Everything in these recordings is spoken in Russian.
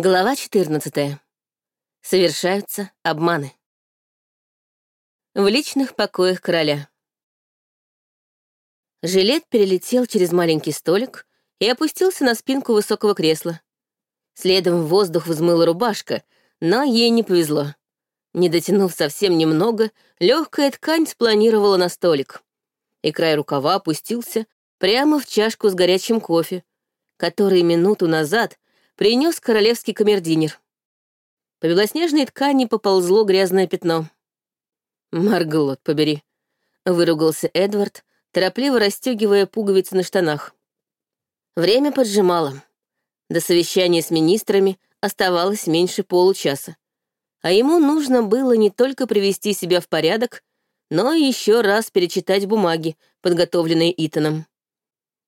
Глава 14. Совершаются обманы. В личных покоях короля. Жилет перелетел через маленький столик и опустился на спинку высокого кресла. Следом в воздух взмыла рубашка, но ей не повезло. Не дотянув совсем немного, легкая ткань спланировала на столик, и край рукава опустился прямо в чашку с горячим кофе, который минуту назад — принес королевский камердинер. По белоснежной ткани поползло грязное пятно. «Марглот, побери», — выругался Эдвард, торопливо расстегивая пуговицы на штанах. Время поджимало. До совещания с министрами оставалось меньше получаса, а ему нужно было не только привести себя в порядок, но и еще раз перечитать бумаги, подготовленные Итаном.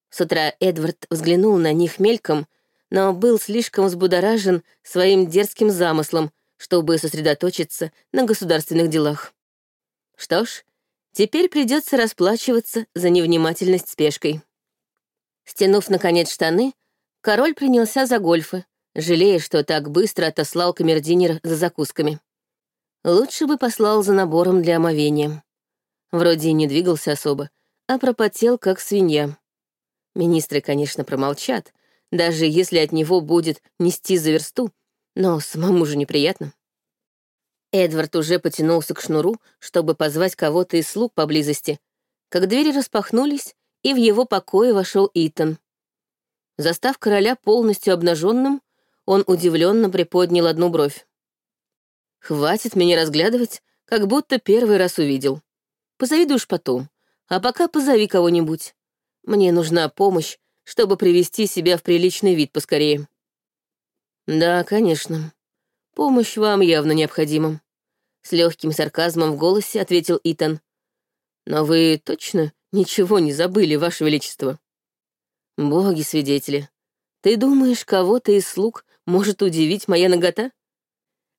С утра Эдвард взглянул на них мельком — но был слишком взбудоражен своим дерзким замыслом, чтобы сосредоточиться на государственных делах. Что ж, теперь придется расплачиваться за невнимательность спешкой. Стянув, наконец, штаны, король принялся за гольфы, жалея, что так быстро отослал камердинер за закусками. Лучше бы послал за набором для омовения. Вроде и не двигался особо, а пропотел, как свинья. Министры, конечно, промолчат, даже если от него будет нести за версту, но самому же неприятно. Эдвард уже потянулся к шнуру, чтобы позвать кого-то из слуг поблизости, как двери распахнулись, и в его покое вошел Итан. Застав короля полностью обнаженным, он удивленно приподнял одну бровь. «Хватит меня разглядывать, как будто первый раз увидел. Позавидуешь потом, а пока позови кого-нибудь. Мне нужна помощь чтобы привести себя в приличный вид поскорее. Да, конечно. Помощь вам явно необходима. С легким сарказмом в голосе ответил Итан. Но вы точно ничего не забыли, Ваше Величество? Боги-свидетели, ты думаешь, кого-то из слуг может удивить моя нагота?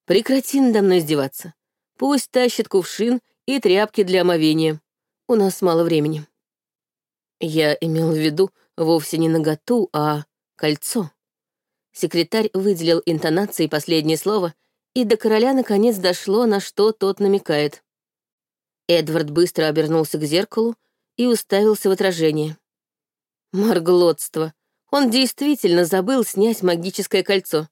Прекрати надо мной издеваться. Пусть тащит кувшин и тряпки для омовения. У нас мало времени. Я имел в виду, Вовсе не наготу, а кольцо. Секретарь выделил интонацией последнее слово, и до короля наконец дошло, на что тот намекает. Эдвард быстро обернулся к зеркалу и уставился в отражение. Марглотство. Он действительно забыл снять магическое кольцо.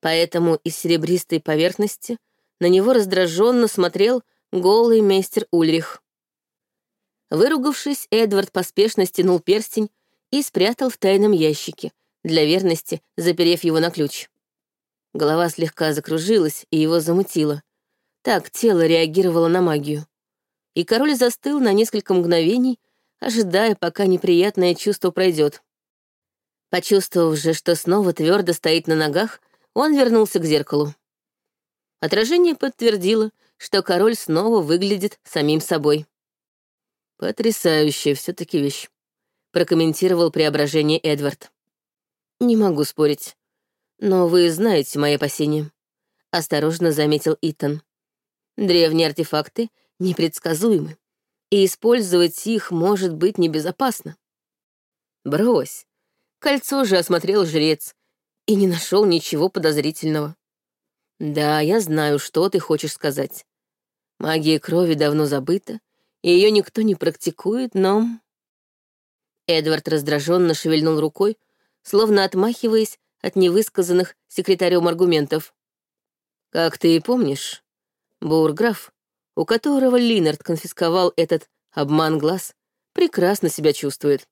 Поэтому из серебристой поверхности на него раздраженно смотрел голый мейстер Ульрих. Выругавшись, Эдвард поспешно стянул перстень и спрятал в тайном ящике, для верности заперев его на ключ. Голова слегка закружилась и его замутило. Так тело реагировало на магию. И король застыл на несколько мгновений, ожидая, пока неприятное чувство пройдет. Почувствовав же, что снова твердо стоит на ногах, он вернулся к зеркалу. Отражение подтвердило, что король снова выглядит самим собой. Потрясающая все таки вещь прокомментировал преображение Эдвард. «Не могу спорить. Но вы знаете мои опасения», — осторожно заметил Итан. «Древние артефакты непредсказуемы, и использовать их может быть небезопасно». «Брось. Кольцо же осмотрел жрец и не нашел ничего подозрительного. Да, я знаю, что ты хочешь сказать. Магия крови давно забыта, и ее никто не практикует, но Эдвард раздраженно шевельнул рукой, словно отмахиваясь от невысказанных секретарем аргументов. «Как ты и помнишь, бурграф, у которого Линард конфисковал этот обман глаз, прекрасно себя чувствует.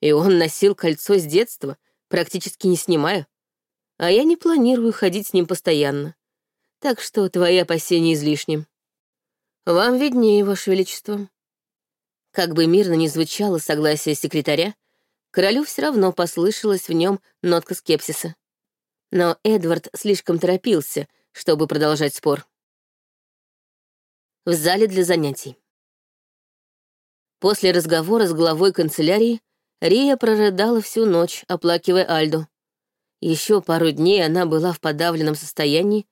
И он носил кольцо с детства, практически не снимая. А я не планирую ходить с ним постоянно. Так что твои опасения излишни. Вам виднее, Ваше Величество. Как бы мирно ни звучало согласие секретаря, королю все равно послышалась в нем нотка скепсиса. Но Эдвард слишком торопился, чтобы продолжать спор. В зале для занятий. После разговора с главой канцелярии Рия прорыдала всю ночь, оплакивая Альду. Еще пару дней она была в подавленном состоянии,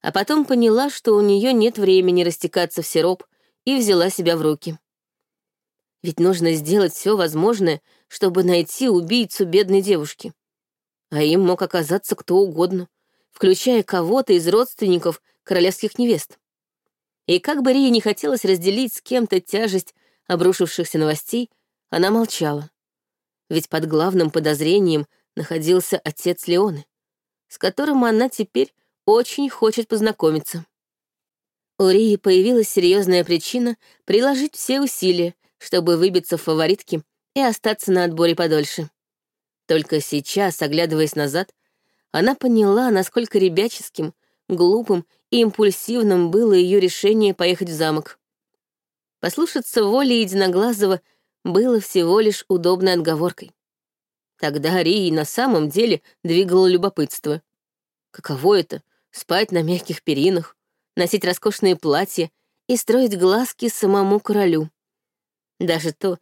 а потом поняла, что у нее нет времени растекаться в сироп, и взяла себя в руки. Ведь нужно сделать все возможное, чтобы найти убийцу бедной девушки. а им мог оказаться кто угодно, включая кого-то из родственников королевских невест. И как бы Рии не хотелось разделить с кем-то тяжесть обрушившихся новостей, она молчала. Ведь под главным подозрением находился отец Леоны, с которым она теперь очень хочет познакомиться. У Рии появилась серьезная причина приложить все усилия, чтобы выбиться в фаворитки и остаться на отборе подольше. Только сейчас, оглядываясь назад, она поняла, насколько ребяческим, глупым и импульсивным было ее решение поехать в замок. Послушаться воли Единоглазого было всего лишь удобной отговоркой. Тогда Рии на самом деле двигало любопытство. Каково это — спать на мягких перинах, носить роскошные платья и строить глазки самому королю? Даже то,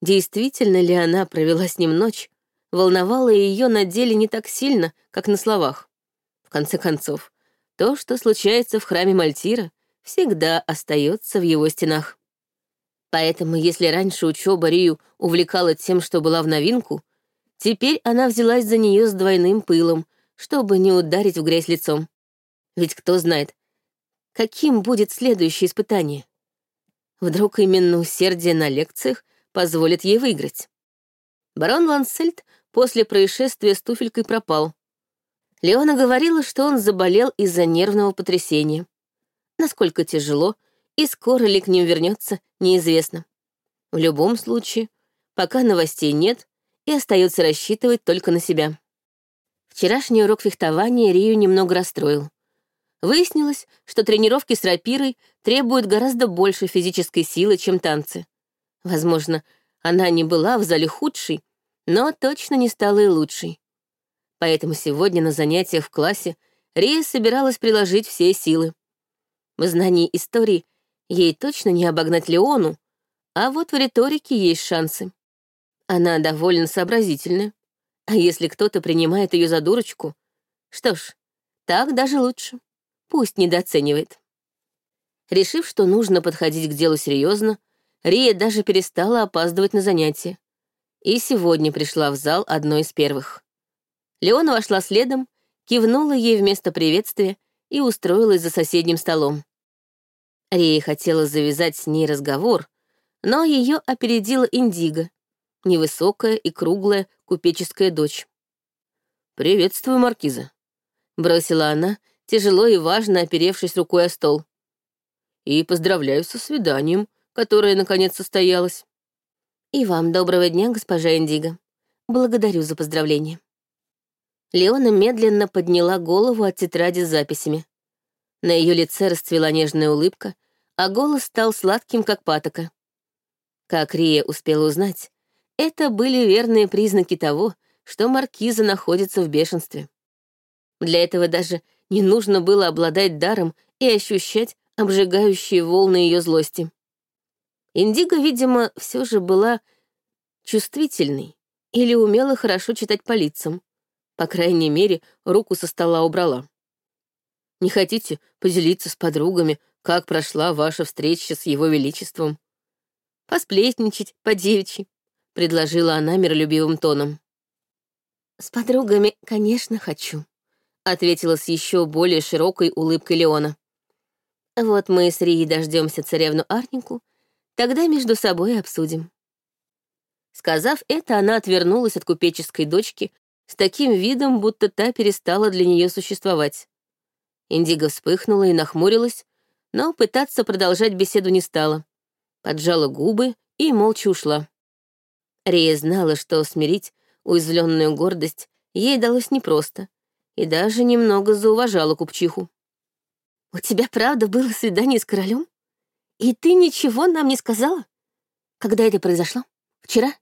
действительно ли она провела с ним ночь, волновало ее на деле не так сильно, как на словах. В конце концов, то, что случается в храме Мальтира, всегда остается в его стенах. Поэтому, если раньше учеба Рию увлекала тем, что была в новинку, теперь она взялась за нее с двойным пылом, чтобы не ударить в грязь лицом. Ведь кто знает, каким будет следующее испытание. Вдруг именно усердие на лекциях позволит ей выиграть. Барон Лансельд после происшествия с туфелькой пропал. Леона говорила, что он заболел из-за нервного потрясения. Насколько тяжело и скоро ли к ним вернется, неизвестно. В любом случае, пока новостей нет, и остается рассчитывать только на себя. Вчерашний урок фехтования Рию немного расстроил. Выяснилось, что тренировки с рапирой требуют гораздо больше физической силы, чем танцы. Возможно, она не была в зале худшей, но точно не стала и лучшей. Поэтому сегодня на занятиях в классе Рия собиралась приложить все силы. В знании истории ей точно не обогнать Леону, а вот в риторике есть шансы. Она довольно сообразительная. А если кто-то принимает ее за дурочку, что ж, так даже лучше. Пусть недооценивает. Решив, что нужно подходить к делу серьезно, Рия даже перестала опаздывать на занятия и сегодня пришла в зал одной из первых. Леона вошла следом, кивнула ей вместо приветствия и устроилась за соседним столом. Рия хотела завязать с ней разговор, но ее опередила Индиго, невысокая и круглая купеческая дочь. «Приветствую, Маркиза», — бросила она, тяжело и важно оперевшись рукой о стол. «И поздравляю со свиданием, которое, наконец, состоялось». «И вам доброго дня, госпожа Индиго. Благодарю за поздравление». Леона медленно подняла голову от тетради с записями. На ее лице расцвела нежная улыбка, а голос стал сладким, как патока. Как Рия успела узнать, это были верные признаки того, что маркиза находится в бешенстве. Для этого даже не нужно было обладать даром и ощущать обжигающие волны ее злости. Индиго, видимо, все же была чувствительной или умела хорошо читать по лицам. По крайней мере, руку со стола убрала. «Не хотите поделиться с подругами, как прошла ваша встреча с его величеством?» «Посплетничать по-девичьи», — предложила она миролюбивым тоном. «С подругами, конечно, хочу», — ответила с еще более широкой улыбкой Леона. «Вот мы с Рией дождемся царевну Арнику Тогда между собой обсудим». Сказав это, она отвернулась от купеческой дочки с таким видом, будто та перестала для нее существовать. Индиго вспыхнула и нахмурилась, но пытаться продолжать беседу не стала. Поджала губы и молча ушла. Рия знала, что смирить уязвленную гордость ей далось непросто, и даже немного зауважала купчиху. «У тебя правда было свидание с королем?» «И ты ничего нам не сказала? Когда это произошло? Вчера?»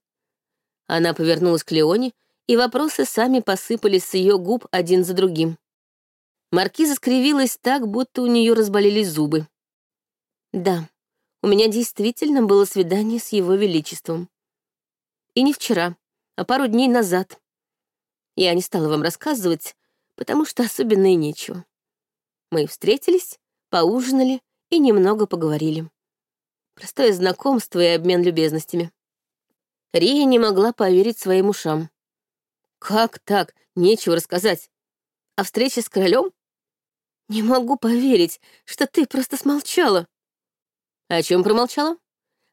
Она повернулась к Леоне, и вопросы сами посыпались с ее губ один за другим. Маркиза скривилась так, будто у нее разболелись зубы. «Да, у меня действительно было свидание с его величеством. И не вчера, а пару дней назад. Я не стала вам рассказывать, потому что особенно и нечего. Мы встретились, поужинали и немного поговорили. Простое знакомство и обмен любезностями. Рия не могла поверить своим ушам. Как так? Нечего рассказать. А встреча с королем? Не могу поверить, что ты просто смолчала. О чем промолчала?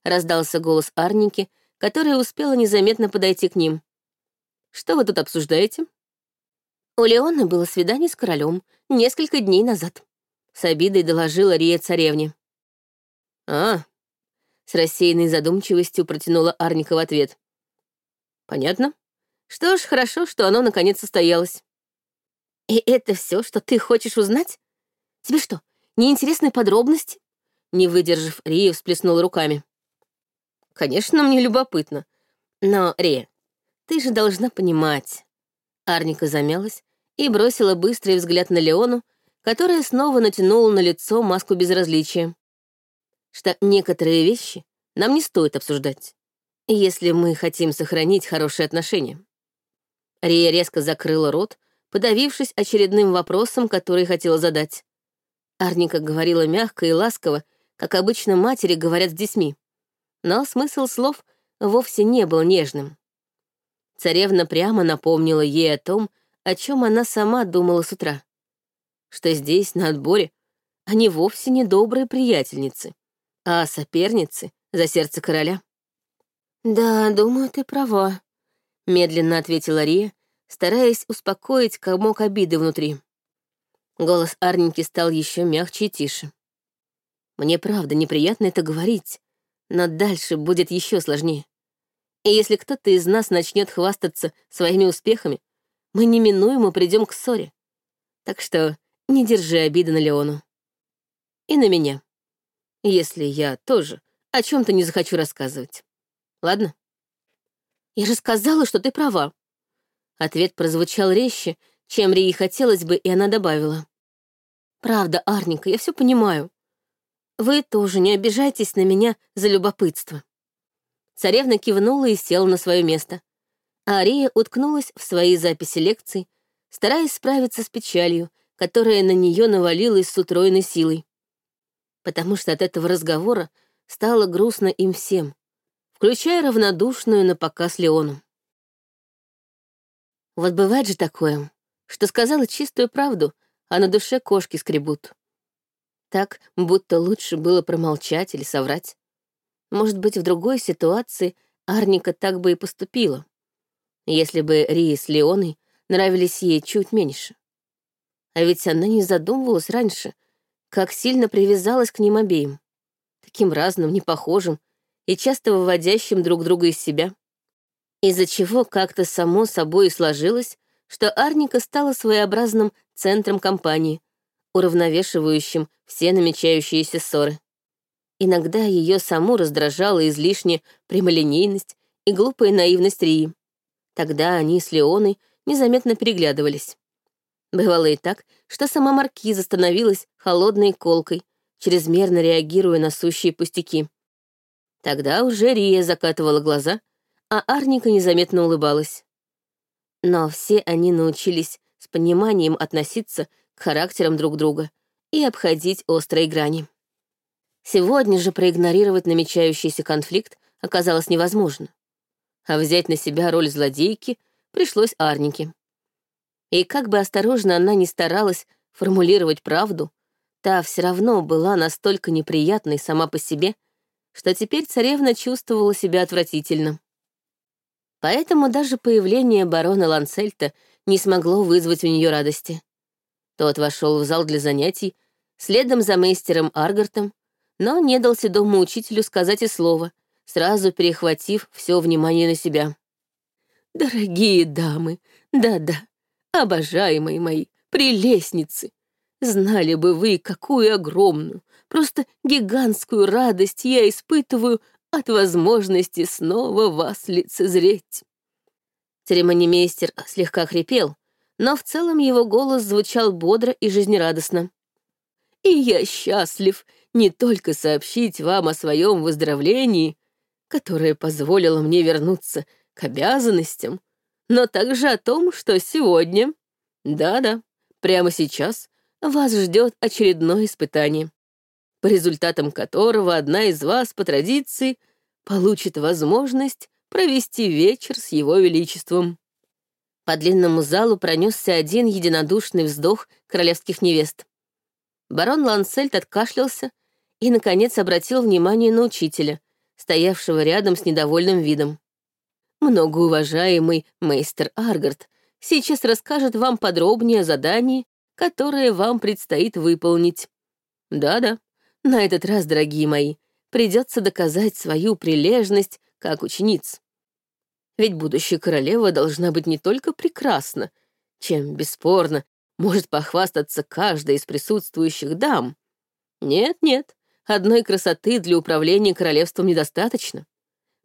Раздался голос Арники, которая успела незаметно подойти к ним. Что вы тут обсуждаете? У Леона было свидание с королем несколько дней назад. С обидой доложила Рия царевне. «А, с рассеянной задумчивостью протянула Арника в ответ. «Понятно. Что ж, хорошо, что оно наконец состоялось». «И это все, что ты хочешь узнать? Тебе что, неинтересны подробности?» Не выдержав, Рия всплеснула руками. «Конечно, мне любопытно. Но, Рия, ты же должна понимать». Арника замялась и бросила быстрый взгляд на Леону, которая снова натянула на лицо маску безразличия что некоторые вещи нам не стоит обсуждать, если мы хотим сохранить хорошие отношения. Рия резко закрыла рот, подавившись очередным вопросом, который хотела задать. Арника говорила мягко и ласково, как обычно матери говорят с детьми. Но смысл слов вовсе не был нежным. Царевна прямо напомнила ей о том, о чем она сама думала с утра. Что здесь, на отборе, они вовсе не добрые приятельницы, а соперницы за сердце короля. «Да, думаю, ты права», — медленно ответила Рия, стараясь успокоить комок обиды внутри. Голос Арники стал еще мягче и тише. «Мне правда неприятно это говорить, но дальше будет еще сложнее. И если кто-то из нас начнет хвастаться своими успехами, мы неминуемо придем к ссоре. Так что не держи обиды на Леону. И на меня если я тоже о чем то не захочу рассказывать. Ладно? Я же сказала, что ты права. Ответ прозвучал резче, чем Рии хотелось бы, и она добавила. Правда, Арника, я все понимаю. Вы тоже не обижайтесь на меня за любопытство. Царевна кивнула и села на свое место. А Ария уткнулась в свои записи лекций, стараясь справиться с печалью, которая на нее навалилась с утроенной силой потому что от этого разговора стало грустно им всем, включая равнодушную на показ Леону. Вот бывает же такое, что сказала чистую правду, а на душе кошки скребут. Так, будто лучше было промолчать или соврать. Может быть, в другой ситуации Арника так бы и поступила, если бы Рии с Леоной нравились ей чуть меньше. А ведь она не задумывалась раньше — как сильно привязалась к ним обеим. Таким разным, непохожим и часто выводящим друг друга из себя. Из-за чего как-то само собой сложилось, что Арника стала своеобразным центром компании, уравновешивающим все намечающиеся ссоры. Иногда ее саму раздражала излишне прямолинейность и глупая наивность Рии. Тогда они с Леоной незаметно переглядывались. Бывало и так, что сама маркиза становилась холодной колкой, чрезмерно реагируя на сущие пустяки. Тогда уже Рия закатывала глаза, а Арника незаметно улыбалась. Но все они научились с пониманием относиться к характерам друг друга и обходить острые грани. Сегодня же проигнорировать намечающийся конфликт оказалось невозможно. А взять на себя роль злодейки пришлось Арнике. И как бы осторожно она ни старалась формулировать правду, та все равно была настолько неприятной сама по себе, что теперь царевна чувствовала себя отвратительно. Поэтому даже появление барона Лансельта не смогло вызвать у нее радости. Тот вошел в зал для занятий, следом за мейстером Аргартом, но не дал седому учителю сказать и слова, сразу перехватив все внимание на себя. «Дорогие дамы, да-да, Обожаемые мои, прелестницы! Знали бы вы, какую огромную, просто гигантскую радость я испытываю от возможности снова вас лицезреть. Церемонимейстер слегка хрипел, но в целом его голос звучал бодро и жизнерадостно. «И я счастлив не только сообщить вам о своем выздоровлении, которое позволило мне вернуться к обязанностям, но также о том, что сегодня, да-да, прямо сейчас, вас ждет очередное испытание, по результатам которого одна из вас по традиции получит возможность провести вечер с его величеством. По длинному залу пронесся один единодушный вздох королевских невест. Барон Лансельд откашлялся и, наконец, обратил внимание на учителя, стоявшего рядом с недовольным видом. Многоуважаемый мейстер Аргард сейчас расскажет вам подробнее о задании, которое вам предстоит выполнить. Да-да, на этот раз, дорогие мои, придется доказать свою прилежность как учениц. Ведь будущая королева должна быть не только прекрасна, чем, бесспорно, может похвастаться каждая из присутствующих дам. Нет-нет, одной красоты для управления королевством недостаточно.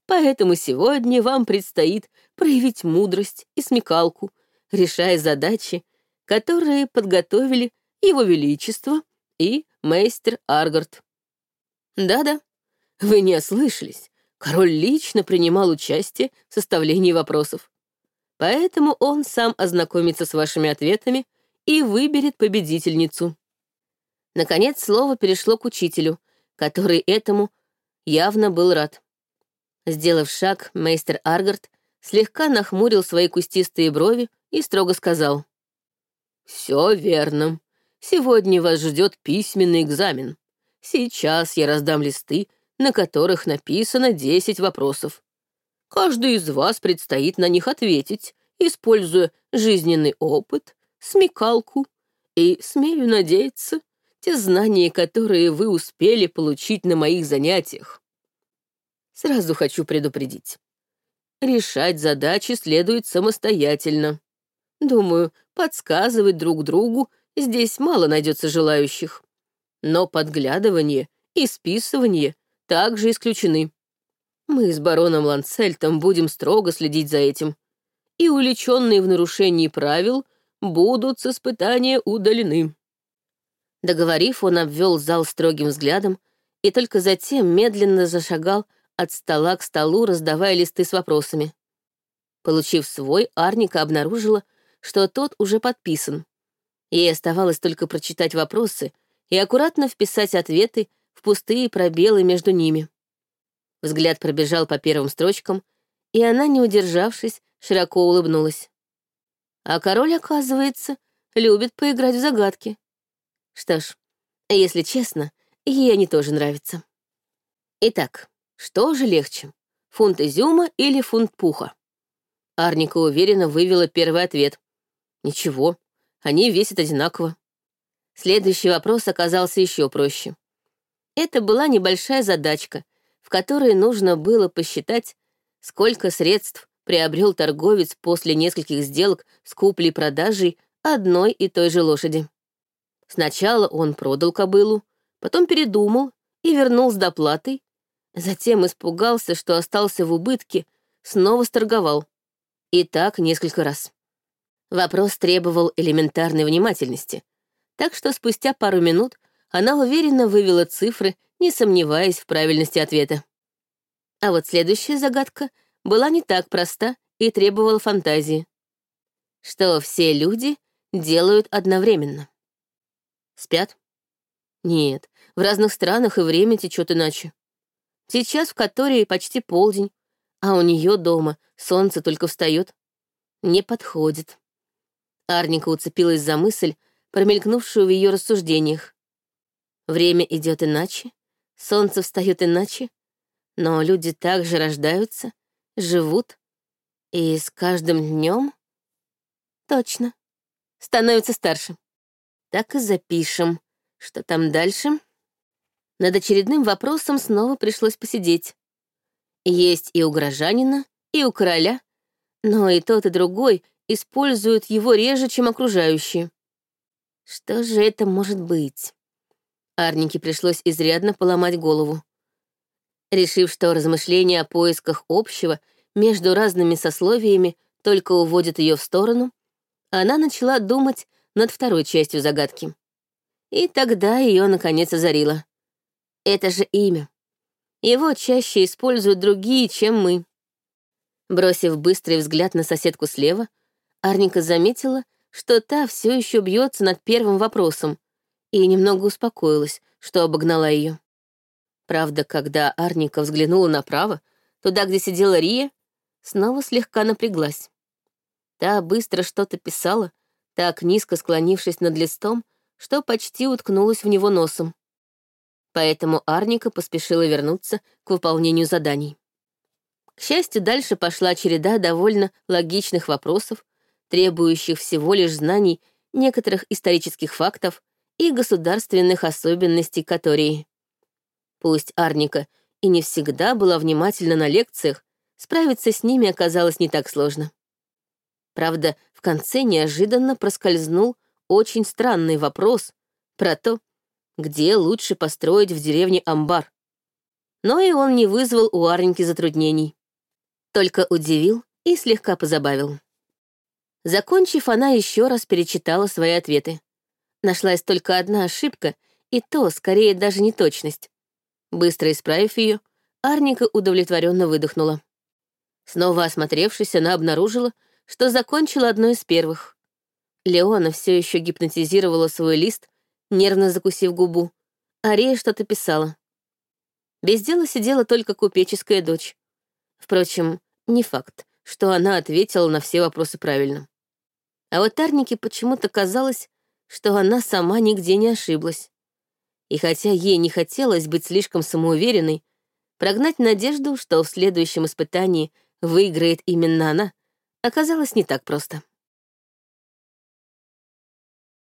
Поэтому сегодня вам предстоит проявить мудрость и смекалку, решая задачи, которые подготовили Его Величество и мейстер Аргард. Да-да, вы не ослышались. Король лично принимал участие в составлении вопросов. Поэтому он сам ознакомится с вашими ответами и выберет победительницу. Наконец слово перешло к учителю, который этому явно был рад. Сделав шаг, мейстер Аргард слегка нахмурил свои кустистые брови и строго сказал. «Все верно. Сегодня вас ждет письменный экзамен. Сейчас я раздам листы, на которых написано 10 вопросов. Каждый из вас предстоит на них ответить, используя жизненный опыт, смекалку и, смею надеяться, те знания, которые вы успели получить на моих занятиях. Сразу хочу предупредить. Решать задачи следует самостоятельно. Думаю, подсказывать друг другу здесь мало найдется желающих. Но подглядывание и списывание также исключены. Мы с бароном Ланцельтом будем строго следить за этим. И уличенные в нарушении правил будут с испытания удалены. Договорив, он обвел зал строгим взглядом и только затем медленно зашагал от стола к столу, раздавая листы с вопросами. Получив свой, Арника обнаружила, что тот уже подписан. Ей оставалось только прочитать вопросы и аккуратно вписать ответы в пустые пробелы между ними. Взгляд пробежал по первым строчкам, и она, не удержавшись, широко улыбнулась. А король, оказывается, любит поиграть в загадки. Что ж, если честно, ей они тоже нравятся. Итак, что же легче, фунт изюма или фунт пуха? Арника уверенно вывела первый ответ. Ничего, они весят одинаково. Следующий вопрос оказался еще проще. Это была небольшая задачка, в которой нужно было посчитать, сколько средств приобрел торговец после нескольких сделок с куплей-продажей одной и той же лошади. Сначала он продал кобылу, потом передумал и вернул с доплатой, затем испугался, что остался в убытке, снова сторговал. И так несколько раз. Вопрос требовал элементарной внимательности, так что спустя пару минут она уверенно вывела цифры, не сомневаясь в правильности ответа. А вот следующая загадка была не так проста и требовала фантазии. Что все люди делают одновременно? Спят? Нет, в разных странах и время течет иначе. Сейчас в которой почти полдень, а у нее дома солнце только встает. Не подходит. Арника уцепилась за мысль, промелькнувшую в ее рассуждениях. Время идет иначе, солнце встает иначе, но люди также рождаются, живут, и с каждым днем точно становятся старше. Так и запишем, что там дальше. Над очередным вопросом снова пришлось посидеть. Есть и у горожанина, и у короля, но и тот, и другой используют его реже, чем окружающие. Что же это может быть? Арнике пришлось изрядно поломать голову. Решив, что размышления о поисках общего между разными сословиями только уводят ее в сторону, она начала думать над второй частью загадки. И тогда ее наконец озарило. Это же имя. Его чаще используют другие, чем мы. Бросив быстрый взгляд на соседку слева, Арника заметила, что та все еще бьется над первым вопросом, и немного успокоилась, что обогнала ее. Правда, когда Арника взглянула направо, туда, где сидела Рия, снова слегка напряглась. Та быстро что-то писала, так низко склонившись над листом, что почти уткнулась в него носом. Поэтому Арника поспешила вернуться к выполнению заданий. К счастью, дальше пошла череда довольно логичных вопросов, требующих всего лишь знаний некоторых исторических фактов и государственных особенностей Катории. Пусть Арника и не всегда была внимательна на лекциях, справиться с ними оказалось не так сложно. Правда, в конце неожиданно проскользнул очень странный вопрос про то, где лучше построить в деревне амбар. Но и он не вызвал у Арники затруднений. Только удивил и слегка позабавил. Закончив, она еще раз перечитала свои ответы. Нашлась только одна ошибка, и то, скорее, даже не точность. Быстро исправив ее, Арника удовлетворенно выдохнула. Снова осмотревшись, она обнаружила, что закончила одно из первых. Леона все еще гипнотизировала свой лист, нервно закусив губу, а Рея что-то писала. Без дела сидела только купеческая дочь. Впрочем, не факт, что она ответила на все вопросы правильно. А вот Арнике почему-то казалось, что она сама нигде не ошиблась. И хотя ей не хотелось быть слишком самоуверенной, прогнать надежду, что в следующем испытании выиграет именно она, оказалось не так просто.